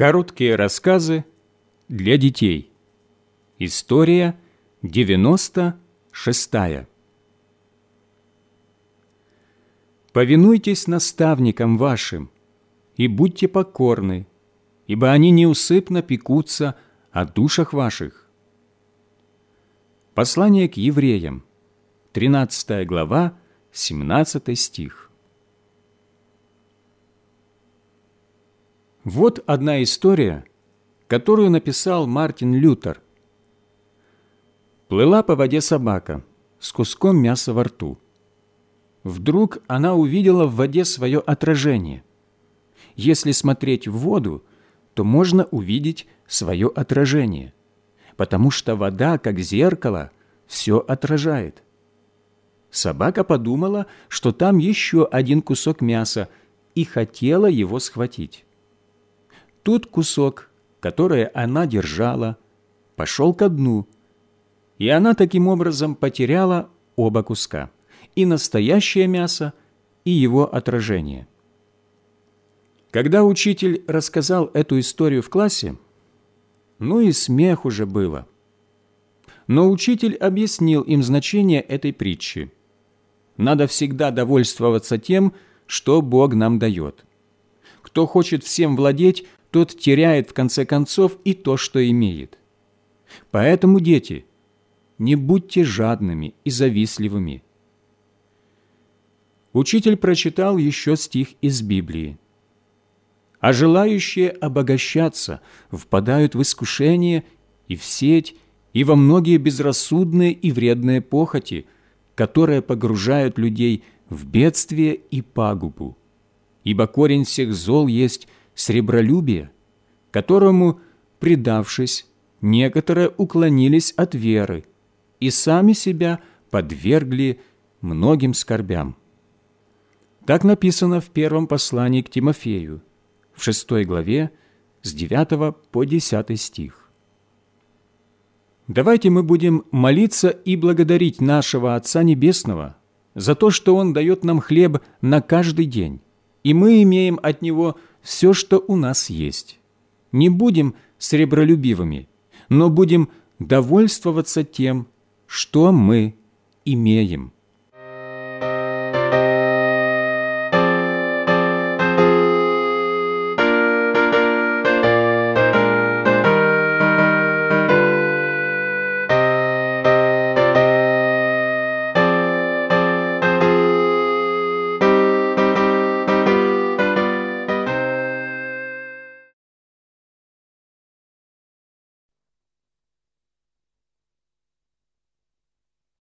Короткие рассказы для детей. История 96. Повинуйтесь наставникам вашим и будьте покорны, ибо они неусыпно пекутся о душах ваших. Послание к евреям, 13 глава, 17 стих. Вот одна история, которую написал Мартин Лютер. Плыла по воде собака с куском мяса во рту. Вдруг она увидела в воде свое отражение. Если смотреть в воду, то можно увидеть свое отражение, потому что вода, как зеркало, все отражает. Собака подумала, что там еще один кусок мяса, и хотела его схватить. Тут кусок, который она держала, пошел ко дну, и она таким образом потеряла оба куска – и настоящее мясо, и его отражение. Когда учитель рассказал эту историю в классе, ну и смех уже было. Но учитель объяснил им значение этой притчи. Надо всегда довольствоваться тем, что Бог нам дает. Кто хочет всем владеть, тот теряет в конце концов и то, что имеет. Поэтому, дети, не будьте жадными и завистливыми. Учитель прочитал еще стих из Библии. «А желающие обогащаться впадают в искушение и в сеть, и во многие безрассудные и вредные похоти, которые погружают людей в бедствие и пагубу. Ибо корень всех зол есть – сребролюбие, которому, предавшись, некоторые уклонились от веры и сами себя подвергли многим скорбям. Так написано в первом послании к Тимофею, в шестой главе, с 9 по 10 стих. Давайте мы будем молиться и благодарить нашего Отца Небесного за то, что Он дает нам хлеб на каждый день, и мы имеем от Него – все, что у нас есть. Не будем сребролюбивыми, но будем довольствоваться тем, что мы имеем.